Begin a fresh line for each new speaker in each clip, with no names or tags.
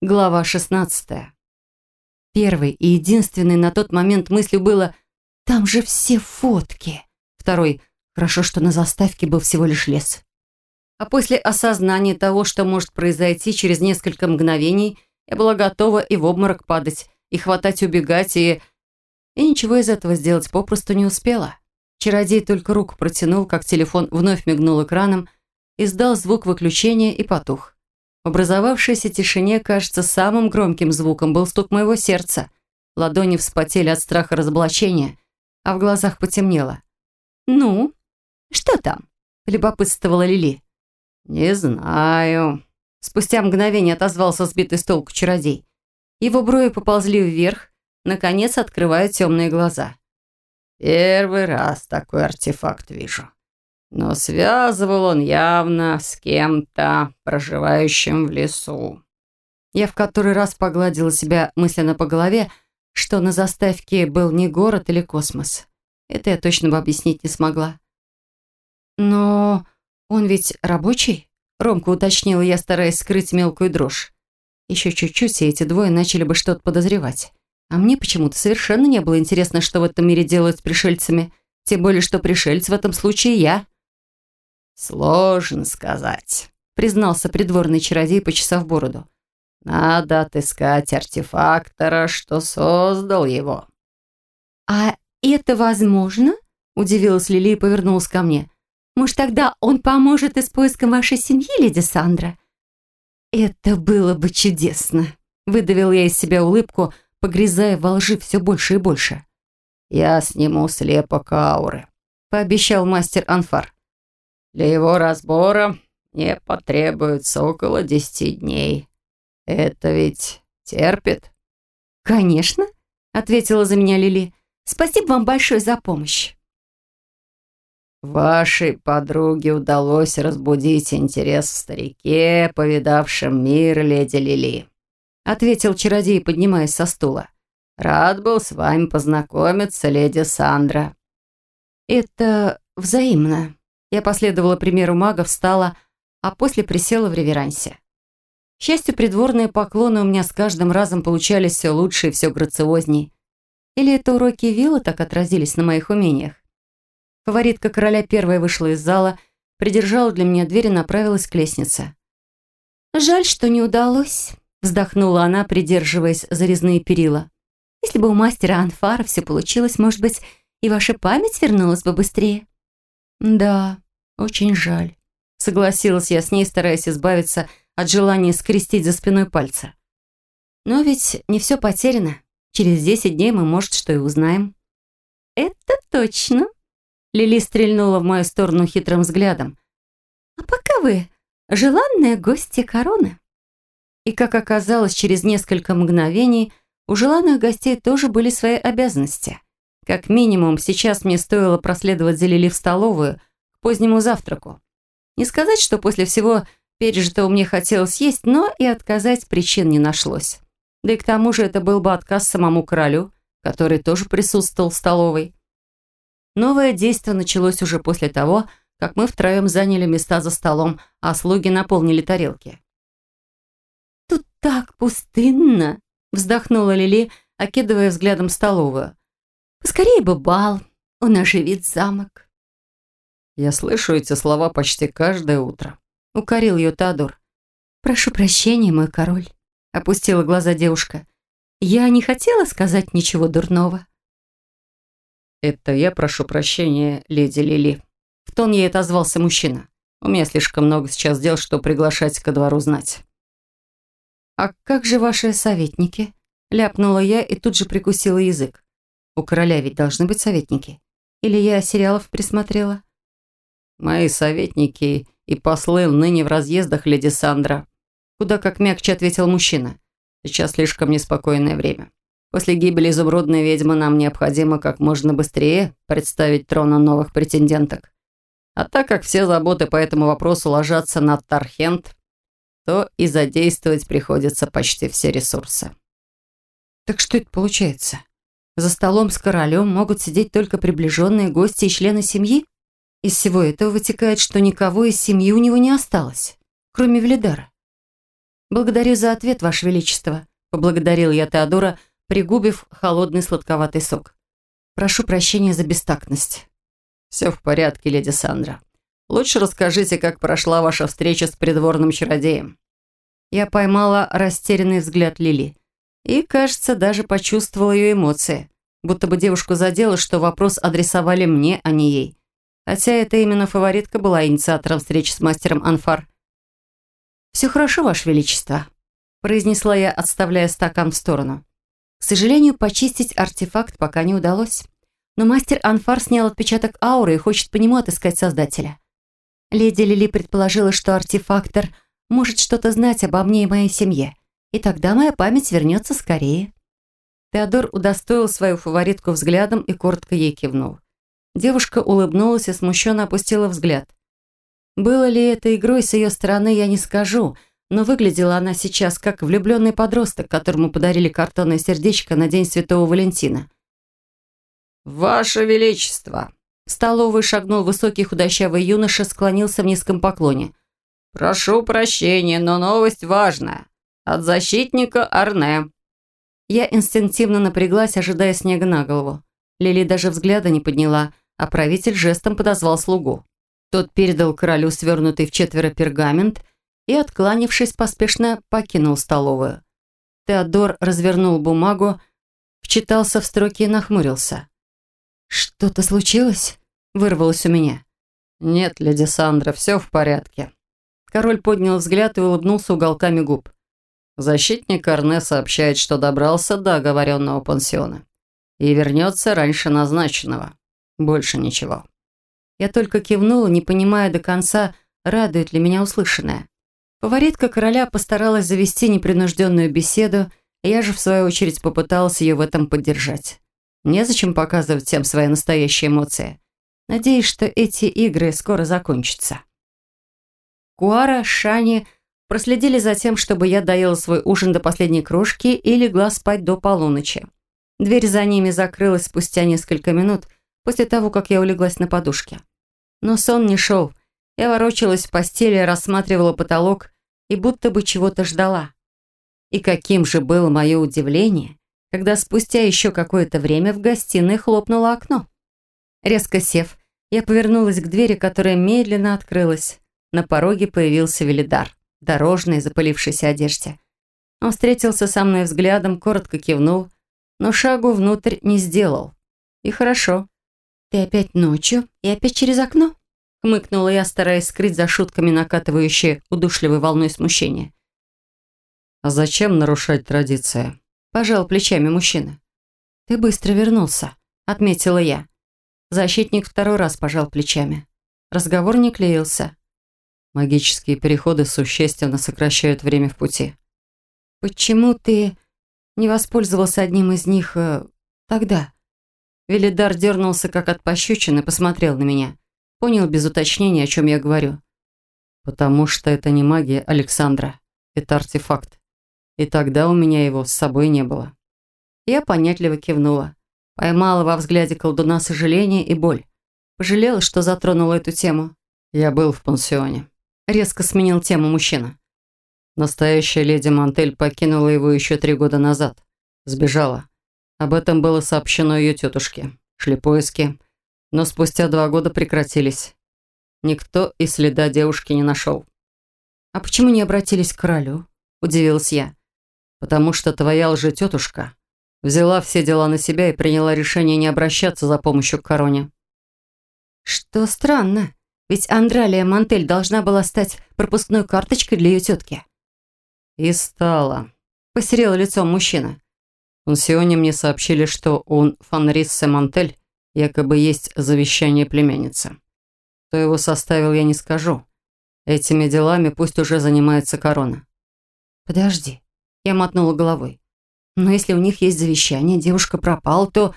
Глава 16. Первой и единственной на тот момент мыслью было «Там же все фотки». Второй «Хорошо, что на заставке был всего лишь лес». А после осознания того, что может произойти через несколько мгновений, я была готова и в обморок падать, и хватать убегать, и... И ничего из этого сделать попросту не успела. Чародей только руку протянул, как телефон вновь мигнул экраном, издал звук выключения и потух. В образовавшейся тишине, кажется, самым громким звуком был стук моего сердца. Ладони вспотели от страха разоблачения, а в глазах потемнело. «Ну, что там?» – любопытствовала Лили.
«Не знаю».
Спустя мгновение отозвался сбитый с толку чародей. Его брови поползли вверх, наконец открывая темные глаза.
«Первый раз такой артефакт вижу. Но связывал он явно с кем-то, проживающим в лесу.
Я в который раз погладила себя мысленно по голове, что на заставке был не город или космос. Это я точно бы объяснить не смогла. «Но он ведь рабочий?» — ромко уточнила я, стараясь скрыть мелкую дрожь. Еще чуть-чуть, и эти двое начали бы что-то подозревать. А мне почему-то совершенно не было интересно, что в этом мире делают с пришельцами. Тем более, что пришельц в этом случае я.
«Сложно сказать», — признался придворный чародей, почесав бороду. «Надо отыскать артефактора, что создал его».
«А это возможно?» — удивилась Лили и повернулась ко мне. «Может, тогда он поможет и с поиском вашей семьи, леди Сандра?» «Это было бы чудесно!» — выдавил я из себя улыбку, погрязая во лжи все больше и больше.
«Я сниму слепок ауры», — пообещал мастер Анфар. Для его разбора мне потребуется около десяти дней. Это ведь терпит?»
«Конечно», — ответила за меня Лили. «Спасибо вам большое за помощь».
«Вашей подруге удалось разбудить интерес в старике, повидавшем мир леди Лили», — ответил чародей, поднимаясь со стула. «Рад был с вами познакомиться, леди Сандра».
«Это взаимно», я последовала примеру мага, встала, а после присела в реверансе. К счастью, придворные поклоны у меня с каждым разом получались все лучше и все грациозней. Или это уроки Вилла так отразились на моих умениях? Фаворитка короля первая вышла из зала, придержала для меня дверь и направилась к лестнице. «Жаль, что не удалось», — вздохнула она, придерживаясь за резные перила. «Если бы у мастера Анфара все получилось, может быть, и ваша память вернулась бы быстрее». «Да, очень жаль», — согласилась я с ней, стараясь избавиться от желания скрестить за спиной пальца. «Но ведь не все потеряно. Через десять дней мы, может, что и узнаем». «Это точно», — Лили стрельнула в мою сторону хитрым взглядом. «А пока вы желанная гостья короны». И, как оказалось, через несколько мгновений у желанных гостей тоже были свои обязанности — как минимум, сейчас мне стоило проследовать за Лили в столовую к позднему завтраку. Не сказать, что после всего пережитого мне хотелось есть, но и отказать причин не нашлось. Да и к тому же это был бы отказ самому королю, который тоже присутствовал в столовой. Новое действие началось уже после того, как мы втроем заняли места за столом, а слуги наполнили тарелки. «Тут так пустынно!» – вздохнула Лили, окидывая взглядом столовую. Поскорее бы бал, он оживит замок.
Я слышу эти слова почти каждое утро.
Укорил ее Тадор. Прошу прощения, мой король. Опустила глаза девушка. Я не хотела сказать ничего дурного.
Это я прошу прощения, леди Лили. В тон ей отозвался мужчина. У меня слишком много сейчас дел, что приглашать ко двору знать.
«А как же ваши советники?» Ляпнула я и тут же прикусила язык. У короля ведь должны быть советники. Или я сериалов присмотрела?
Мои советники и послы ныне в разъездах, леди Сандра. Куда как мягче ответил мужчина. Сейчас слишком неспокойное время. После гибели изумрудной ведьмы нам необходимо как можно быстрее представить трону новых претенденток. А так как все заботы по этому вопросу ложатся на Тархент, то и задействовать приходится почти все ресурсы.
Так что это получается? За столом с королем могут сидеть только приближенные гости и члены семьи? Из всего этого вытекает, что никого из семьи у него не осталось, кроме Велидара. «Благодарю за ответ, Ваше Величество», — поблагодарил я Теодора, пригубив холодный сладковатый сок. «Прошу прощения за бестактность».
«Все в порядке, леди Сандра. Лучше расскажите, как прошла ваша встреча с придворным чародеем».
Я поймала растерянный взгляд Лили и, кажется, даже почувствовала ее эмоции. Будто бы девушку задело, что вопрос адресовали мне, а не ей. Хотя это именно фаворитка была инициатором встречи с мастером Анфар. «Все хорошо, Ваше Величество», – произнесла я, отставляя стакан в сторону. К сожалению, почистить артефакт пока не удалось. Но мастер Анфар снял отпечаток ауры и хочет по нему отыскать создателя. Леди Лили предположила, что артефактор может что-то знать обо мне и моей семье, и тогда моя память вернется скорее. Теодор удостоил свою фаворитку взглядом и коротко ей кивнул. Девушка улыбнулась и смущенно опустила взгляд. Было ли это игрой с ее стороны, я не скажу, но выглядела она сейчас как влюбленный подросток, которому подарили картонное сердечко на День Святого Валентина.
«Ваше Величество!»
В столовую шагнул высокий худощавый юноша, склонился в низком поклоне.
«Прошу прощения, но новость важная. От защитника Арне».
Я инстинктивно напряглась, ожидая снега на голову. Лили даже взгляда не подняла, а правитель жестом подозвал слугу. Тот передал королю свернутый в четверо пергамент и, откланившись, поспешно покинул столовую. Теодор развернул бумагу, вчитался в строки и нахмурился. «Что-то случилось?» – вырвалось у меня.
«Нет, леди Сандра, все в порядке».
Король поднял взгляд и улыбнулся уголками губ.
Защитник Арне сообщает, что добрался до оговоренного пансиона и вернется раньше назначенного. Больше ничего.
Я только кивнула, не понимая до конца, радует ли меня услышанное. Фаворитка короля постаралась завести непринужденную беседу, я же, в свою очередь, попыталась ее в этом поддержать. Незачем показывать всем свои настоящие эмоции. Надеюсь, что эти игры скоро закончатся. Куара, Шани проследили за тем, чтобы я доела свой ужин до последней крошки и легла спать до полуночи. Дверь за ними закрылась спустя несколько минут после того, как я улеглась на подушке. Но сон не шел. Я ворочалась в постели, рассматривала потолок и будто бы чего-то ждала. И каким же было мое удивление, когда спустя еще какое-то время в гостиной хлопнуло окно. Резко сев, я повернулась к двери, которая медленно открылась. На пороге появился Велидар, дорожный, запылившийся одежде. Он встретился со мной взглядом, коротко кивнул, но шагу внутрь не сделал. И хорошо. «Ты опять ночью и опять через окно?» Хмыкнула я, стараясь скрыть за шутками накатывающие удушливой волной смущения.
«А зачем нарушать традиции?»
Пожал плечами мужчина. «Ты быстро вернулся», — отметила я. Защитник второй раз пожал плечами. Разговор не клеился.
Магические переходы существенно сокращают время в пути.
«Почему ты не воспользовался одним из них э, тогда?» Велидар дернулся, как от пощечины, посмотрел на меня. Понял без уточнения, о чем я говорю.
«Потому что это не магия Александра. Это артефакт. И тогда у меня его с собой не было».
Я понятливо кивнула. Поймала во взгляде колдуна сожаление и боль. Пожалела, что затронула эту тему.
«Я был в пансионе».
Резко сменил тему мужчина.
Настоящая леди Мантель покинула его еще три года назад. Сбежала. Об этом было сообщено ее тетушке. Шли поиски, но спустя два года прекратились. Никто и следа девушки не нашел.
«А почему не обратились к королю?» – удивилась я.
«Потому что твоя лжететушка взяла все дела на себя и приняла решение не обращаться за помощью к короне».
«Что странно, ведь Андралия Мантель должна была стать пропускной карточкой для ее тетки».
«И стала», –
посерело лицом мужчина
пансионе мне сообщили, что у Фанриссе Мантель якобы есть завещание племянницы. Кто его составил, я не скажу. Этими делами пусть уже занимается корона.
Подожди. Я мотнула головой. Но если у них есть завещание, девушка пропала, то...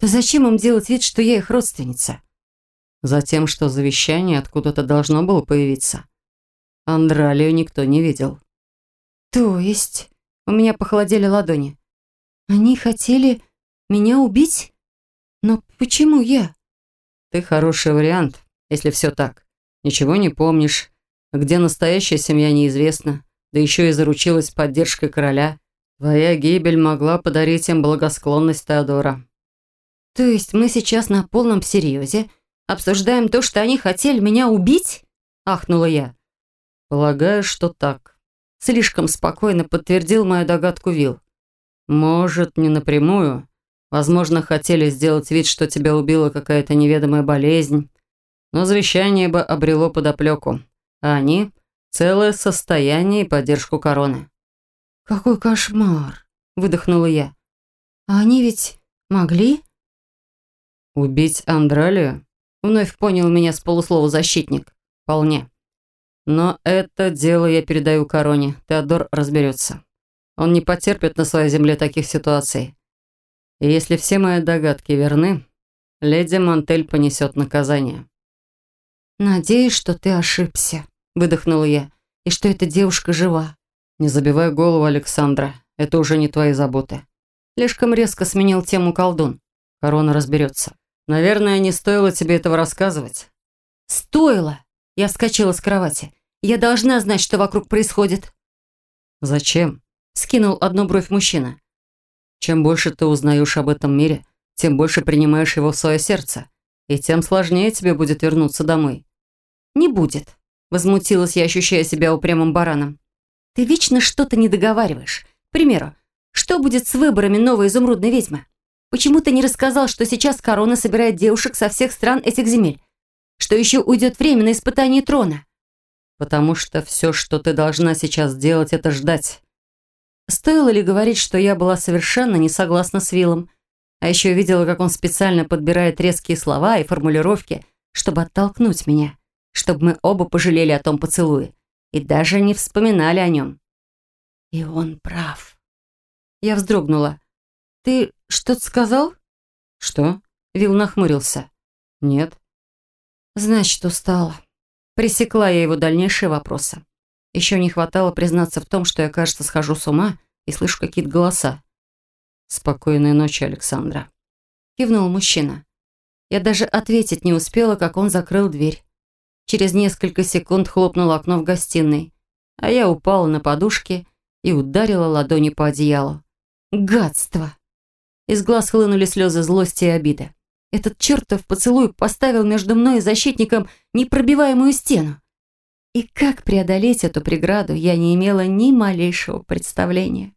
То зачем им делать вид, что я их родственница?
Затем, что завещание откуда-то должно было появиться. Андралию никто не видел.
То есть... У меня похолодели ладони. Они хотели меня убить? Но почему я?
Ты хороший вариант, если все так. Ничего не помнишь. Где настоящая семья, неизвестно. да еще и заручилась поддержкой короля. Твоя гибель могла подарить им благосклонность Теодора».
«То есть мы сейчас на полном серьезе обсуждаем то, что они хотели меня убить?» – ахнула я.
«Полагаю, что так». Слишком спокойно подтвердил мою догадку Вил. «Может, не напрямую. Возможно, хотели сделать вид, что тебя убила какая-то неведомая болезнь. Но завещание бы обрело подоплеку. А они – целое состояние и поддержку короны».
«Какой кошмар!» – выдохнула я. «А они ведь могли?»
«Убить Андралию?» – вновь понял меня с полуслова защитник. «Вполне. Но это дело я передаю короне. Теодор разберется. Он не потерпит на своей земле таких ситуаций. И если все мои догадки верны, леди Мантель понесет наказание».
«Надеюсь, что ты ошибся», – выдохнула я, – «и что эта девушка жива».
«Не забивай голову, Александра. Это уже не твои заботы». Слишком резко сменил тему колдун. Корона разберется. «Наверное, не стоило тебе этого рассказывать».
«Стоило!» Я вскочила с кровати. «Я должна знать, что вокруг происходит».
«Зачем?»
Скинул одну бровь мужчина.
«Чем больше ты узнаешь об этом мире, тем больше принимаешь его в свое сердце, и тем сложнее тебе будет вернуться домой».
«Не будет», — возмутилась я, ощущая себя упрямым бараном. Ты вечно что-то не договариваешь. К примеру, что будет с выборами новой изумрудной ведьмы? Почему ты не рассказал, что сейчас корона собирает девушек со всех стран этих земель? Что еще уйдет время на испытание трона?
Потому что все, что ты должна сейчас делать, это ждать.
Стоило ли говорить, что я была совершенно не согласна с Виллом? А еще видела, как он специально подбирает резкие слова и формулировки, чтобы оттолкнуть меня, чтобы мы оба пожалели о том поцелуе и даже не вспоминали о нем. И он прав. Я вздрогнула. «Ты что-то сказал?»
«Что?»
Вил нахмурился.
«Нет».
«Значит, устала». Пресекла я его дальнейшие вопросы. Еще не хватало признаться в том, что я, кажется, схожу с ума и слышу какие-то голоса.
«Спокойной ночи, Александра», —
кивнул мужчина. Я даже ответить не успела, как он закрыл дверь. Через несколько секунд хлопнуло окно в гостиной, а я упала на подушки и ударила ладони по одеялу. Гадство! Из глаз хлынули слезы злости и обиды. Этот чертов поцелуй поставил между мной и защитником непробиваемую стену. И как преодолеть эту преграду, я не имела ни малейшего представления.